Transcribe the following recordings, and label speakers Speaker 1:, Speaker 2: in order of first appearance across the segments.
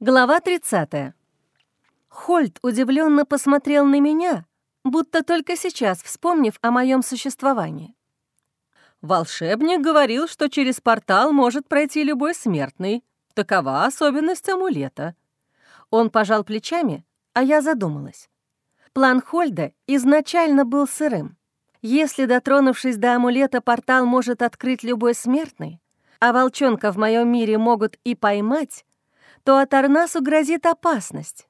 Speaker 1: Глава 30. Хольт удивленно посмотрел на меня, будто только сейчас вспомнив о моем существовании. Волшебник говорил, что через портал может пройти любой смертный. Такова особенность амулета. Он пожал плечами, а я задумалась. План Хольда изначально был сырым. Если, дотронувшись до амулета, портал может открыть любой смертный, а волчонка в моем мире могут и поймать, то от Арнасу грозит опасность.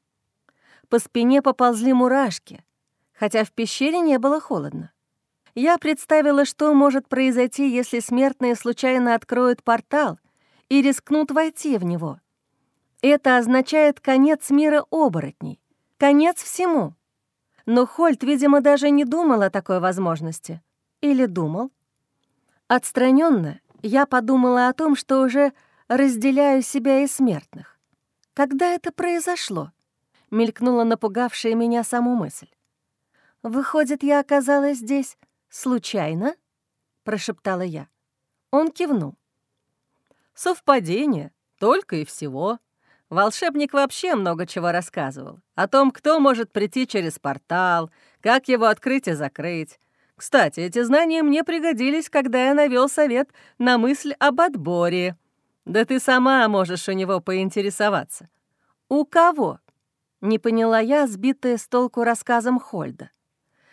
Speaker 1: По спине поползли мурашки, хотя в пещере не было холодно. Я представила, что может произойти, если смертные случайно откроют портал и рискнут войти в него. Это означает конец мира оборотней, конец всему. Но Хольт, видимо, даже не думал о такой возможности. Или думал? Отстраненно я подумала о том, что уже разделяю себя и смертных. Когда это произошло? Мелькнула напугавшая меня саму мысль. «Выходит, я оказалась здесь случайно?» — прошептала я. Он кивнул.
Speaker 2: «Совпадение, только и всего. Волшебник вообще много чего рассказывал. О том, кто может прийти через портал, как его открыть и закрыть. Кстати, эти знания мне пригодились, когда я навел совет на мысль об отборе. Да ты сама можешь у него поинтересоваться.
Speaker 1: У кого? Не поняла я, сбитая с толку рассказом Хольда.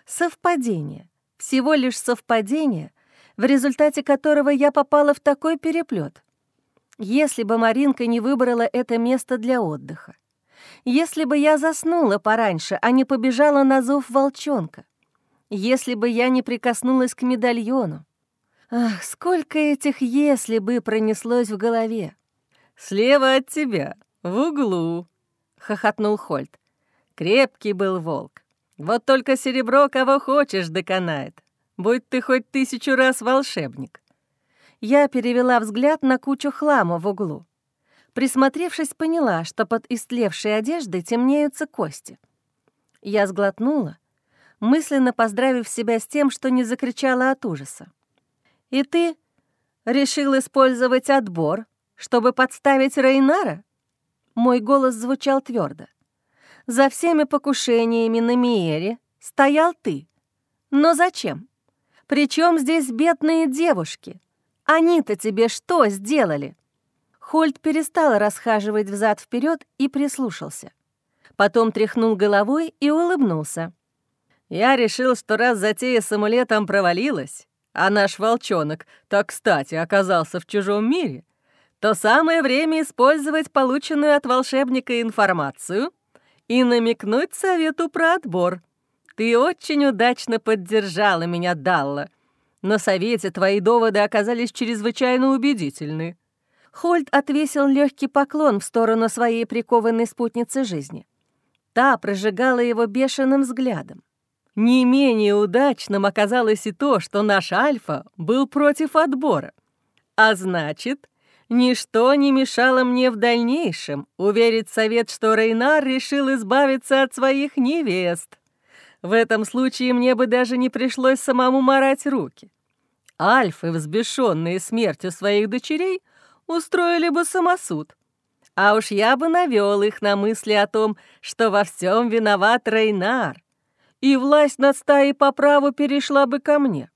Speaker 1: Совпадение. Всего лишь совпадение, в результате которого я попала в такой переплет. Если бы Маринка не выбрала это место для отдыха. Если бы я заснула пораньше, а не побежала на зов волчонка. Если бы я не прикоснулась к медальону. Ах, сколько этих «если бы» пронеслось в голове.
Speaker 2: «Слева от тебя, в углу», — хохотнул Хольт. «Крепкий был волк. Вот только серебро кого хочешь доконает. Будь ты хоть тысячу раз волшебник».
Speaker 1: Я перевела взгляд на кучу хлама в углу. Присмотревшись, поняла, что под истлевшей одеждой темнеются кости. Я сглотнула, мысленно поздравив себя с тем, что не закричала от ужаса. «И ты решил использовать отбор, чтобы подставить Рейнара?» Мой голос звучал твердо. «За всеми покушениями на Миере стоял ты. Но зачем? Причем здесь бедные девушки? Они-то тебе что сделали?» Хольд перестал расхаживать взад вперед и прислушался. Потом тряхнул головой и улыбнулся.
Speaker 2: «Я решил, что раз затея с амулетом провалилась, а наш волчонок так кстати оказался в чужом мире, то самое время использовать полученную от волшебника информацию и намекнуть совету про отбор. Ты очень удачно поддержала меня, Далла. На совете твои доводы оказались чрезвычайно убедительны».
Speaker 1: Хольд отвесил легкий поклон в сторону своей прикованной спутницы жизни. Та прожигала его бешеным взглядом.
Speaker 2: Не менее удачным оказалось и то, что наш Альфа был против отбора. А значит, Ничто не мешало мне в дальнейшем уверить совет, что Рейнар решил избавиться от своих невест. В этом случае мне бы даже не пришлось самому морать руки. Альфы, взбешенные смертью своих дочерей, устроили бы самосуд. А уж я бы навел их на мысли о том, что во всем виноват Рейнар, и власть над стаей по праву перешла бы ко мне.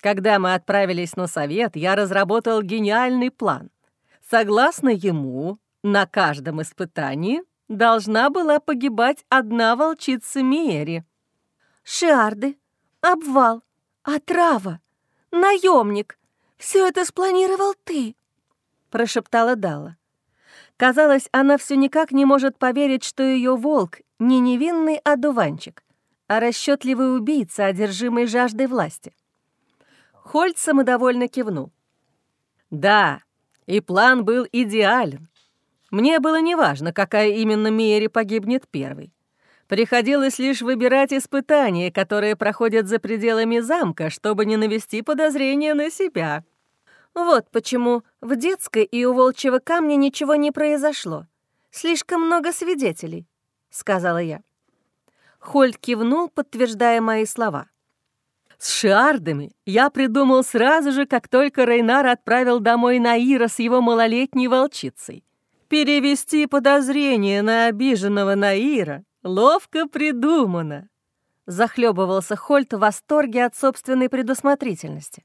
Speaker 2: Когда мы отправились на совет, я разработал гениальный план. Согласно ему, на каждом испытании должна была погибать одна волчица Миери.
Speaker 1: «Шиарды, обвал, отрава, наемник — все это спланировал ты», — прошептала Дала. Казалось, она все никак не может поверить, что ее волк не невинный одуванчик, а расчетливый убийца, одержимый жаждой власти. Хольт самодовольно кивнул.
Speaker 2: «Да, и план был идеален. Мне было неважно, какая именно Миери погибнет первой. Приходилось лишь выбирать испытания, которые проходят за пределами замка, чтобы не навести подозрения на себя.
Speaker 1: Вот почему в детской и у волчьего камня ничего не произошло. Слишком много свидетелей, — сказала я. Хольд кивнул, подтверждая мои слова.
Speaker 2: С шиардами я придумал сразу же, как только Рейнар отправил домой Наира с его малолетней волчицей. Перевести подозрение на обиженного Наира ловко придумано. Захлебывался Хольт в восторге от собственной предусмотрительности.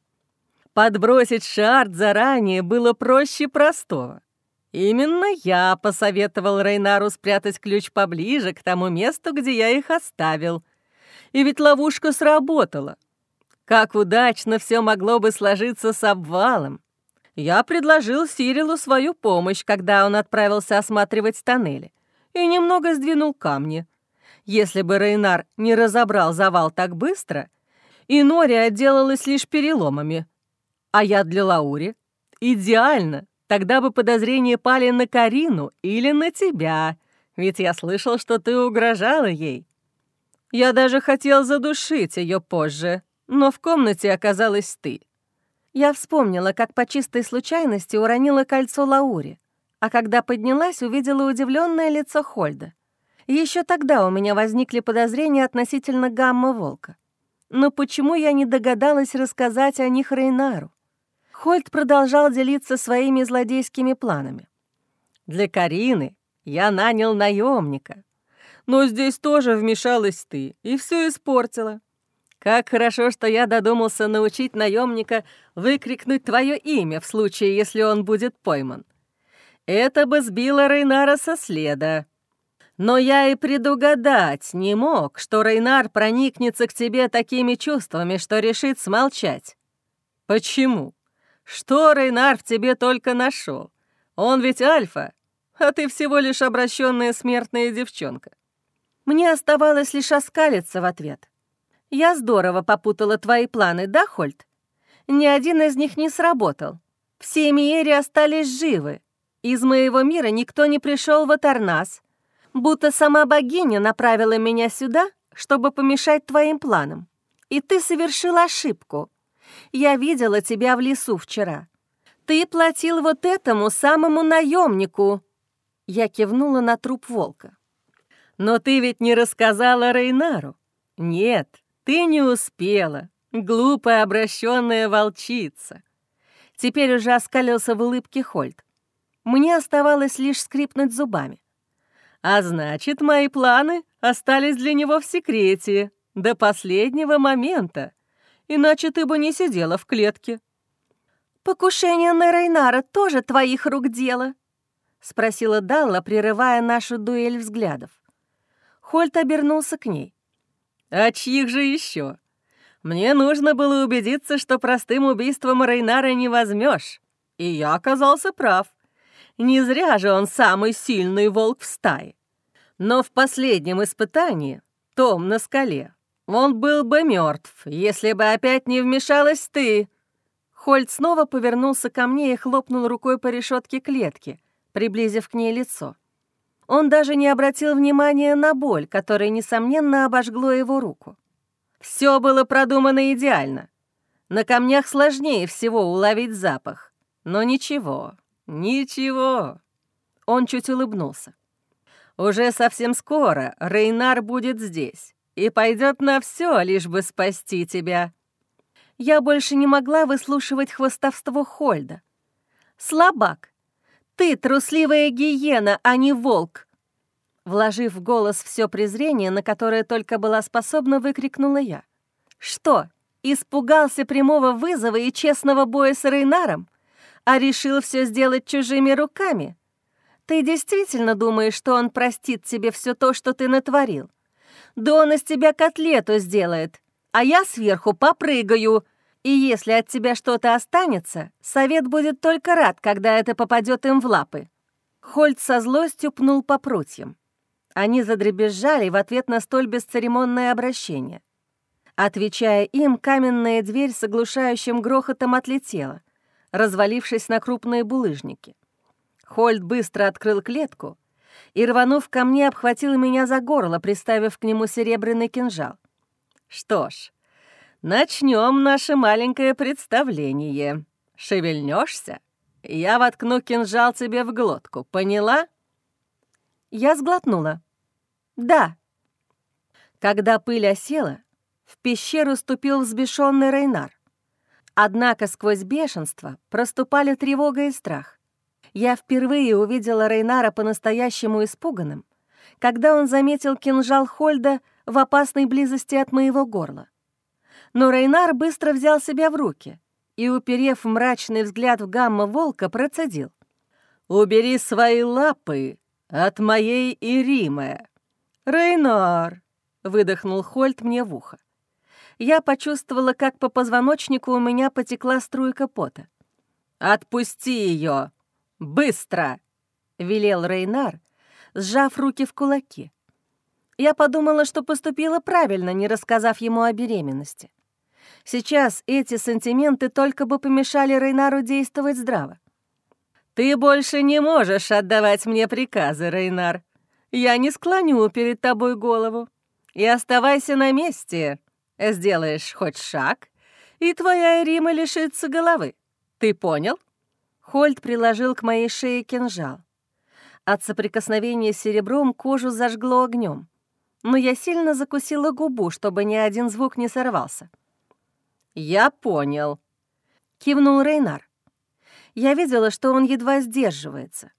Speaker 2: Подбросить шарт заранее было проще простого. Именно я посоветовал Рейнару спрятать ключ поближе к тому месту, где я их оставил. И ведь ловушка сработала. Как удачно все могло бы сложиться с обвалом. Я предложил Сирилу свою помощь, когда он отправился осматривать тоннели, и немного сдвинул камни. Если бы Рейнар не разобрал завал так быстро, и Нори отделалась лишь переломами. А я для Лаури? Идеально! Тогда бы подозрения пали на Карину или на тебя, ведь я слышал, что ты угрожала ей. Я даже хотел задушить ее позже, но в комнате оказалась ты. Я вспомнила, как по чистой случайности уронила кольцо Лаури, а когда поднялась, увидела удивленное лицо Хольда. Еще тогда у меня возникли подозрения относительно гамма-волка. Но почему я не догадалась рассказать о них Рейнару? Хольд продолжал делиться своими злодейскими планами. «Для Карины я нанял наемника, но здесь тоже вмешалась ты и все испортила. Как хорошо, что я додумался научить наемника выкрикнуть твое имя в случае, если он будет пойман. Это бы сбило Рейнара со следа. Но я и предугадать не мог, что Рейнар проникнется к тебе такими чувствами, что решит смолчать. Почему? Что Рейнар в тебе только нашел? Он ведь альфа, а ты всего лишь обращенная смертная девчонка. Мне оставалось лишь оскалиться в ответ. Я здорово попутала твои планы, да, Хольт? Ни один из них не сработал. Все Миери остались живы. Из моего мира никто не пришел в Атарнас. Будто сама богиня направила меня сюда, чтобы помешать твоим планам. И ты совершил ошибку. Я видела тебя в лесу вчера. Ты платил вот этому самому наемнику. Я кивнула на труп волка. Но ты ведь не рассказала Рейнару. Нет, ты не успела, глупая обращенная волчица. Теперь уже оскалился в улыбке Хольт. Мне оставалось лишь скрипнуть зубами. А значит, мои планы остались для него в секрете до последнего момента, иначе ты бы не сидела в клетке. «Покушение на Рейнара тоже твоих рук дело?» — спросила Далла, прерывая нашу дуэль взглядов. Хольт обернулся к ней. А чьих же еще? Мне нужно было убедиться, что простым убийством Рейнара не возьмешь. И я оказался прав. Не зря же он самый сильный волк в стае. Но в последнем испытании, том на скале, он был бы мертв, если бы опять не вмешалась ты. Хольд снова повернулся ко мне и хлопнул рукой по решетке клетки, приблизив к ней лицо. Он даже не обратил внимания на боль, которая, несомненно, обожгло его руку. Все было продумано идеально. На камнях сложнее всего уловить запах. Но ничего, ничего. Он чуть улыбнулся. Уже совсем скоро Рейнар будет здесь и пойдет на все, лишь бы спасти тебя. Я больше не могла выслушивать хвостовство Хольда. Слабак, ты трусливая гиена, а не волк!» Вложив в голос все презрение, на которое только была способна, выкрикнула я. «Что, испугался прямого вызова и честного боя с Рейнаром, а решил все сделать чужими руками? Ты действительно думаешь, что он простит тебе все то, что ты натворил? Да он из тебя котлету сделает, а я сверху попрыгаю, и если от тебя что-то останется, совет будет только рад, когда это попадет им в лапы». Хольт со злостью пнул по прутьям. Они задребезжали в ответ на столь бесцеремонное обращение. Отвечая им, каменная дверь с оглушающим грохотом отлетела, развалившись на крупные булыжники. Хольт быстро открыл клетку и, рванув ко мне, обхватил меня за горло, приставив к нему серебряный кинжал. Что ж, Начнем наше маленькое представление. Шевельнешься? Я воткну кинжал тебе в глотку, поняла? Я сглотнула. Да. Когда пыль осела, в пещеру ступил взбешенный Рейнар. Однако сквозь бешенство проступали тревога и страх.
Speaker 1: Я впервые увидела Рейнара по-настоящему испуганным, когда он заметил кинжал Хольда в опасной близости от моего горла. Но Рейнар быстро взял себя в руки и, уперев мрачный взгляд в гамма волка, процедил. «Убери свои лапы от моей Иримы!» «Рейнар!» — выдохнул Хольд мне в ухо. Я почувствовала, как по позвоночнику у меня потекла струйка пота. «Отпусти ее! Быстро!» — велел Рейнар, сжав руки в кулаки. Я подумала, что поступила правильно, не рассказав ему о беременности. Сейчас эти сантименты только бы помешали Рейнару действовать здраво. «Ты больше не можешь отдавать мне приказы, Рейнар. Я не склоню перед тобой голову. И оставайся на месте. Сделаешь хоть шаг, и твоя Рима лишится головы. Ты понял?» Хольд приложил к моей шее кинжал. От соприкосновения с серебром кожу зажгло огнем, но я сильно закусила губу, чтобы ни один звук не сорвался. «Я понял», — кивнул Рейнар. Я видела, что он едва сдерживается.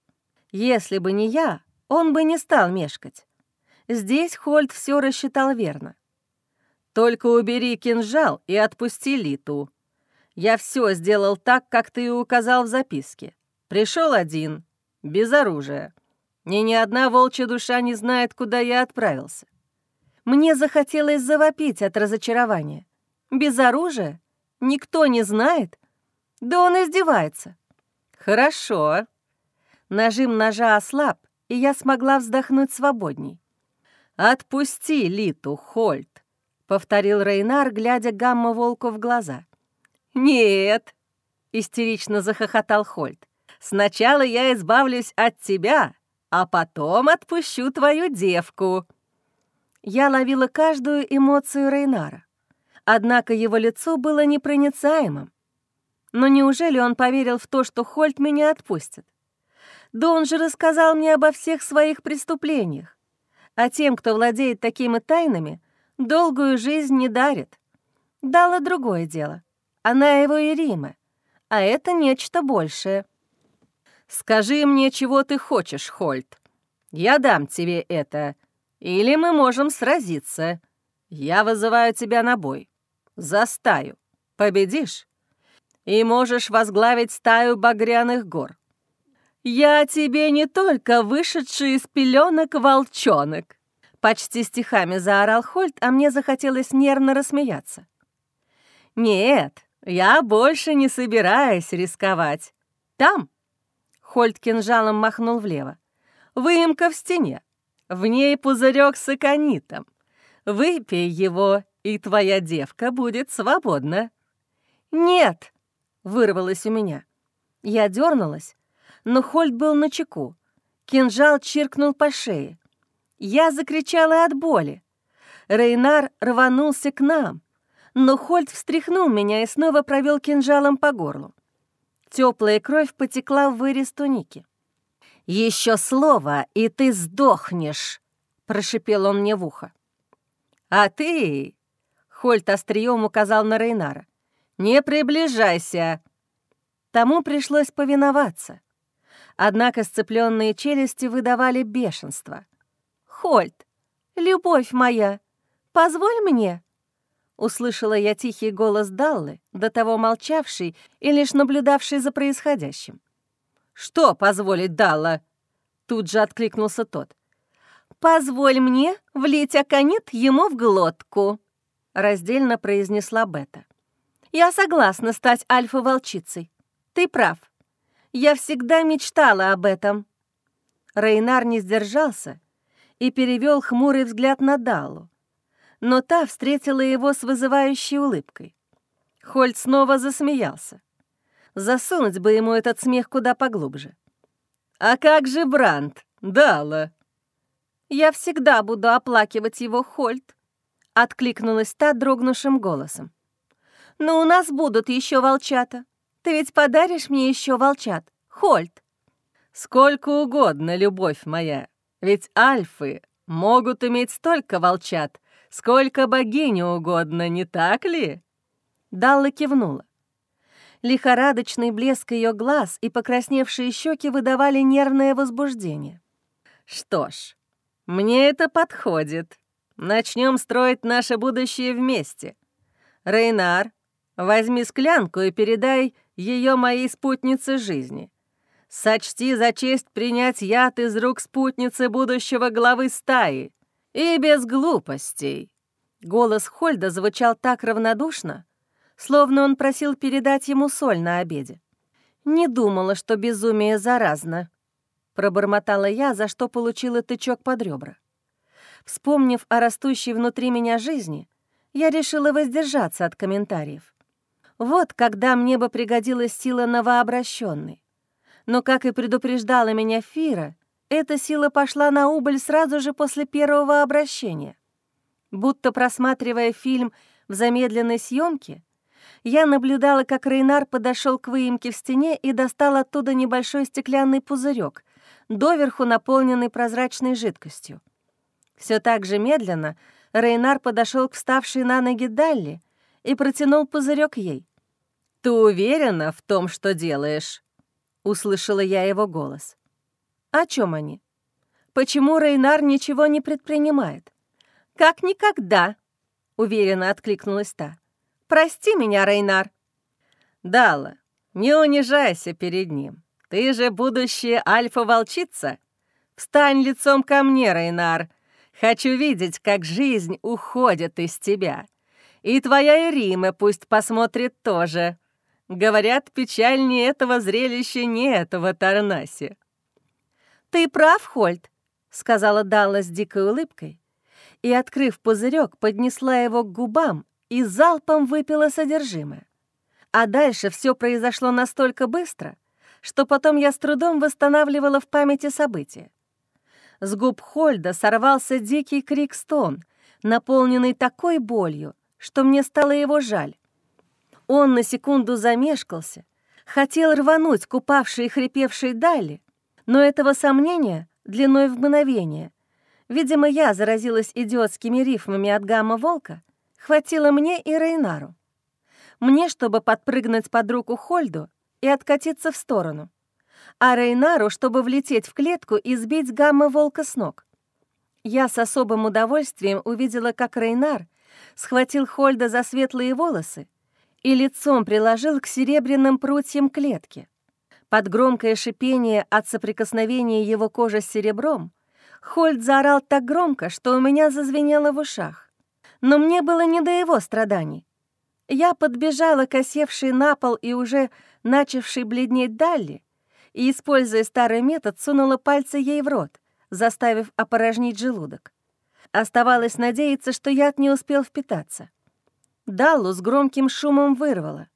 Speaker 1: Если бы не я, он бы не стал мешкать. Здесь Хольд все рассчитал верно. «Только убери кинжал и отпусти Литу. Я все сделал так, как ты указал в записке. Пришел один, без оружия. И ни одна волчья душа не знает, куда я отправился. Мне захотелось завопить от разочарования. Без оружия? Никто не знает? Да он издевается. Хорошо. Нажим ножа ослаб, и я смогла вздохнуть свободней. «Отпусти Литу, Хольт», — повторил Рейнар, глядя гамма-волку в глаза. «Нет», — истерично захохотал Хольт. «Сначала я избавлюсь от тебя, а потом отпущу твою девку». Я ловила каждую эмоцию Рейнара. Однако его лицо было непроницаемым. Но неужели он поверил в то, что Хольт меня отпустит? Да он же рассказал мне обо всех своих преступлениях. А тем, кто владеет такими тайнами, долгую жизнь не дарит. Дало другое дело. Она его и Рима. А это нечто большее. «Скажи мне, чего ты хочешь, Хольт. Я дам тебе это. Или мы можем сразиться. Я вызываю тебя на бой. За стаю. Победишь? И можешь возглавить стаю багряных гор. Я тебе не только вышедший из пеленок волчонок. Почти стихами заорал Хольт, а мне захотелось нервно рассмеяться. «Нет, я больше не собираюсь рисковать. Там...» Хольт кинжалом махнул влево. «Выемка в стене. В ней пузырек с аконитом. Выпей его и твоя девка будет свободна». «Нет!» — вырвалось у меня. Я дернулась, но Хольд был на чеку. Кинжал чиркнул по шее. Я закричала от боли. Рейнар рванулся к нам, но Хольд встряхнул меня и снова провел кинжалом по горлу. Теплая кровь потекла в вырез туники. «Еще слово, и ты сдохнешь!» — прошипел он мне в ухо. «А ты Хольт острием указал на Рейнара. «Не приближайся!» Тому пришлось повиноваться. Однако сцепленные челюсти выдавали бешенство. «Хольт, любовь моя, позволь мне!» Услышала я тихий голос Даллы, до того молчавший и лишь наблюдавший за происходящим. «Что позволить Далла?» Тут же откликнулся тот. «Позволь мне влить аконит ему в глотку», раздельно произнесла Бета. «Я согласна стать альфа-волчицей. Ты прав. Я всегда мечтала об этом». Рейнар не сдержался и перевел хмурый взгляд на Даллу. Но та встретила его с вызывающей улыбкой. Хольт снова засмеялся. Засунуть бы ему этот смех куда поглубже. «А как же Бранд, Далла?» «Я всегда буду оплакивать его, Хольт. Откликнулась та дрогнувшим голосом. «Но у нас будут еще волчата. Ты ведь подаришь мне еще волчат, Хольт?» «Сколько угодно, любовь моя. Ведь альфы могут иметь столько волчат, сколько богине угодно, не так ли?» Далла кивнула. Лихорадочный блеск ее глаз и покрасневшие щеки выдавали нервное возбуждение.
Speaker 2: «Что ж, мне это подходит. Начнем строить наше будущее вместе. Рейнар, возьми склянку и передай ее моей спутнице жизни. Сочти за честь принять яд из рук спутницы будущего главы стаи. И без глупостей».
Speaker 1: Голос Хольда звучал так равнодушно, словно он просил передать ему соль на обеде. «Не думала, что безумие заразно», — пробормотала я, за что получила тычок под ребра. Вспомнив о растущей внутри меня жизни, я решила воздержаться от комментариев. Вот когда мне бы пригодилась сила новообращенной. Но, как и предупреждала меня Фира, эта сила пошла на убыль сразу же после первого обращения. Будто просматривая фильм в замедленной съемке, я наблюдала, как Рейнар подошел к выемке в стене и достал оттуда небольшой стеклянный пузырек, доверху наполненный прозрачной жидкостью. Все так же медленно Рейнар подошел к вставшей на ноги Далли и протянул пузырек ей.
Speaker 2: «Ты уверена в том, что делаешь?» — услышала я его голос.
Speaker 1: «О чем они? Почему Рейнар ничего не предпринимает?» «Как никогда», — уверенно откликнулась та. Прости меня, Рейнар».
Speaker 2: «Дала, не унижайся перед ним. Ты же будущая альфа-волчица. Встань лицом ко мне, Рейнар. Хочу видеть, как жизнь уходит из тебя. И твоя Рима пусть посмотрит тоже. Говорят, печальнее этого зрелища нет в Тарнасе».
Speaker 1: «Ты прав, Хольт», — сказала Далла с дикой улыбкой, и, открыв пузырек, поднесла его к губам и залпом выпила содержимое. А дальше все произошло настолько быстро, что потом я с трудом восстанавливала в памяти события. С губ Хольда сорвался дикий крик-стон, наполненный такой болью, что мне стало его жаль. Он на секунду замешкался, хотел рвануть купавшие и хрипевшие дали, но этого сомнения длиной в мгновение. Видимо, я заразилась идиотскими рифмами от гамма-волка, Хватило мне и Рейнару. Мне, чтобы подпрыгнуть под руку Хольду и откатиться в сторону, а Рейнару, чтобы влететь в клетку и сбить гамма-волка с ног. Я с особым удовольствием увидела, как Рейнар схватил Хольда за светлые волосы и лицом приложил к серебряным прутьям клетки. Под громкое шипение от соприкосновения его кожи с серебром Хольд заорал так громко, что у меня зазвенело в ушах но мне было не до его страданий. Я подбежала к осевшей на пол и уже начавшей бледнеть Далли и, используя старый метод, сунула пальцы ей в рот, заставив опорожнить желудок. Оставалось надеяться, что яд не успел впитаться. Даллу с громким шумом вырвало.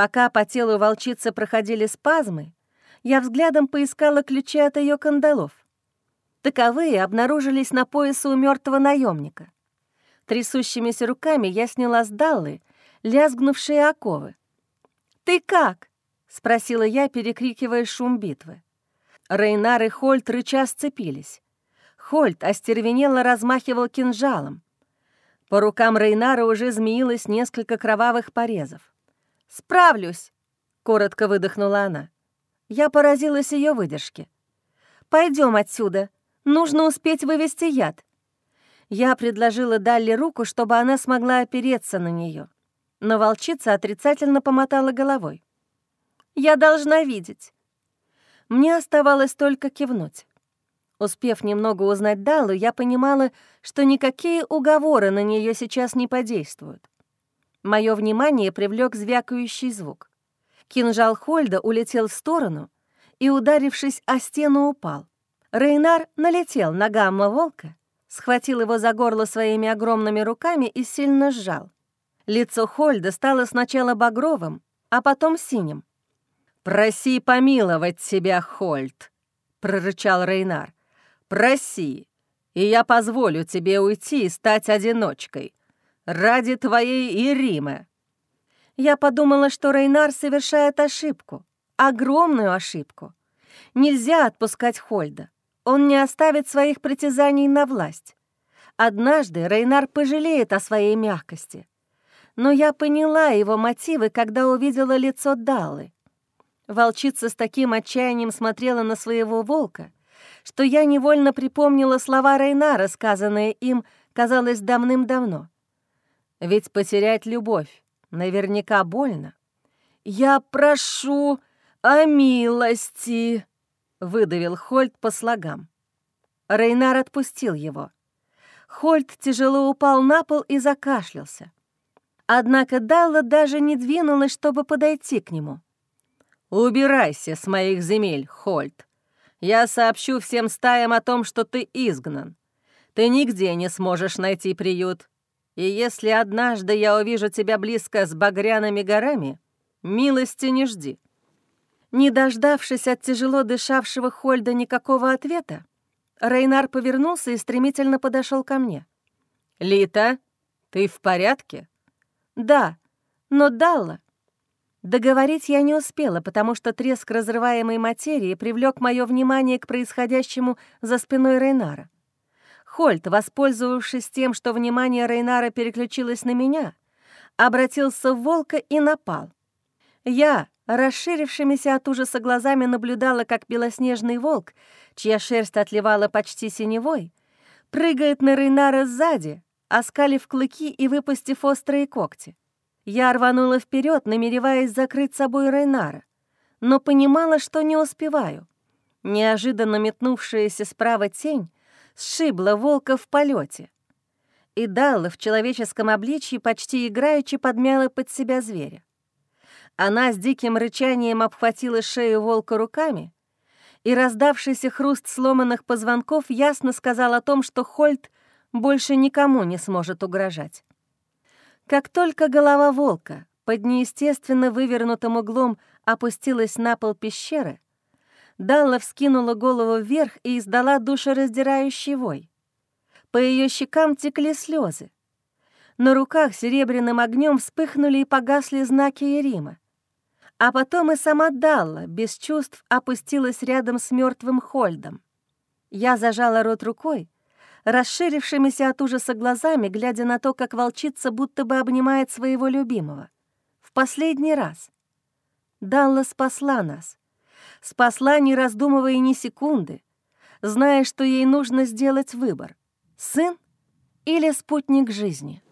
Speaker 1: Пока по телу волчицы проходили спазмы, я взглядом поискала ключи от ее кандалов. Таковые обнаружились на поясе у мертвого наемника. Трясущимися руками я сняла с Даллы лязгнувшие оковы. «Ты как?» — спросила я, перекрикивая шум битвы. Рейнар и Хольт рыча сцепились. Хольт остервенело размахивал кинжалом. По рукам Рейнара уже змеилось несколько кровавых порезов. «Справлюсь!» — коротко выдохнула она. Я поразилась ее выдержке. Пойдем отсюда. Нужно успеть вывести яд. Я предложила Далли руку, чтобы она смогла опереться на нее, но волчица отрицательно помотала головой. «Я должна видеть». Мне оставалось только кивнуть. Успев немного узнать Даллу, я понимала, что никакие уговоры на нее сейчас не подействуют. Мое внимание привлек звякающий звук. Кинжал Хольда улетел в сторону и, ударившись о стену, упал. Рейнар налетел на гамма-волка схватил его за горло своими огромными руками и сильно сжал. Лицо Хольда стало сначала багровым, а потом синим. «Проси помиловать себя, Хольд», — прорычал Рейнар. «Проси, и я позволю тебе уйти и стать одиночкой. Ради твоей Иримы». Я подумала, что Рейнар совершает ошибку, огромную ошибку. Нельзя отпускать Хольда. Он не оставит своих притязаний на власть. Однажды Рейнар пожалеет о своей мягкости. Но я поняла его мотивы, когда увидела лицо Даллы. Волчица с таким отчаянием смотрела на своего волка, что я невольно припомнила слова Рейнара, сказанные им, казалось, давным-давно. Ведь потерять любовь наверняка больно. «Я прошу о милости», — выдавил Хольт по слогам. Рейнар отпустил его. Хольт тяжело упал на пол и закашлялся. Однако Далла даже не двинулась, чтобы подойти к нему. «Убирайся с моих земель, Хольт. Я сообщу всем стаям о том, что ты изгнан. Ты нигде не сможешь найти приют. И если однажды я увижу тебя близко с багряными горами, милости не жди». Не дождавшись от тяжело дышавшего Хольда никакого ответа, Рейнар повернулся и стремительно подошел ко мне. «Лита, ты в порядке?» «Да, но Далла...» Договорить я не успела, потому что треск разрываемой материи привлек мое внимание к происходящему за спиной Рейнара. Хольт, воспользовавшись тем, что внимание Рейнара переключилось на меня, обратился в волка и напал. Я, расширившимися от ужаса глазами, наблюдала, как белоснежный волк чья шерсть отливала почти синевой, прыгает на Рейнара сзади, оскалив клыки и выпустив острые когти. Я рванула вперед, намереваясь закрыть собой Рейнара, но понимала, что не успеваю. Неожиданно метнувшаяся справа тень сшибла волка в полете. И Далла в человеческом обличье почти играючи подмяла под себя зверя. Она с диким рычанием обхватила шею волка руками, и раздавшийся хруст сломанных позвонков ясно сказал о том, что Хольт больше никому не сможет угрожать. Как только голова волка под неестественно вывернутым углом опустилась на пол пещеры, Далла вскинула голову вверх и издала душераздирающий вой. По ее щекам текли слезы. На руках серебряным огнем вспыхнули и погасли знаки Ерима. А потом и сама Далла, без чувств, опустилась рядом с мертвым Хольдом. Я зажала рот рукой, расширившимися от ужаса глазами, глядя на то, как волчица будто бы обнимает своего любимого. В последний раз. Далла спасла нас. Спасла, не раздумывая ни секунды, зная, что ей нужно сделать выбор — сын или спутник жизни.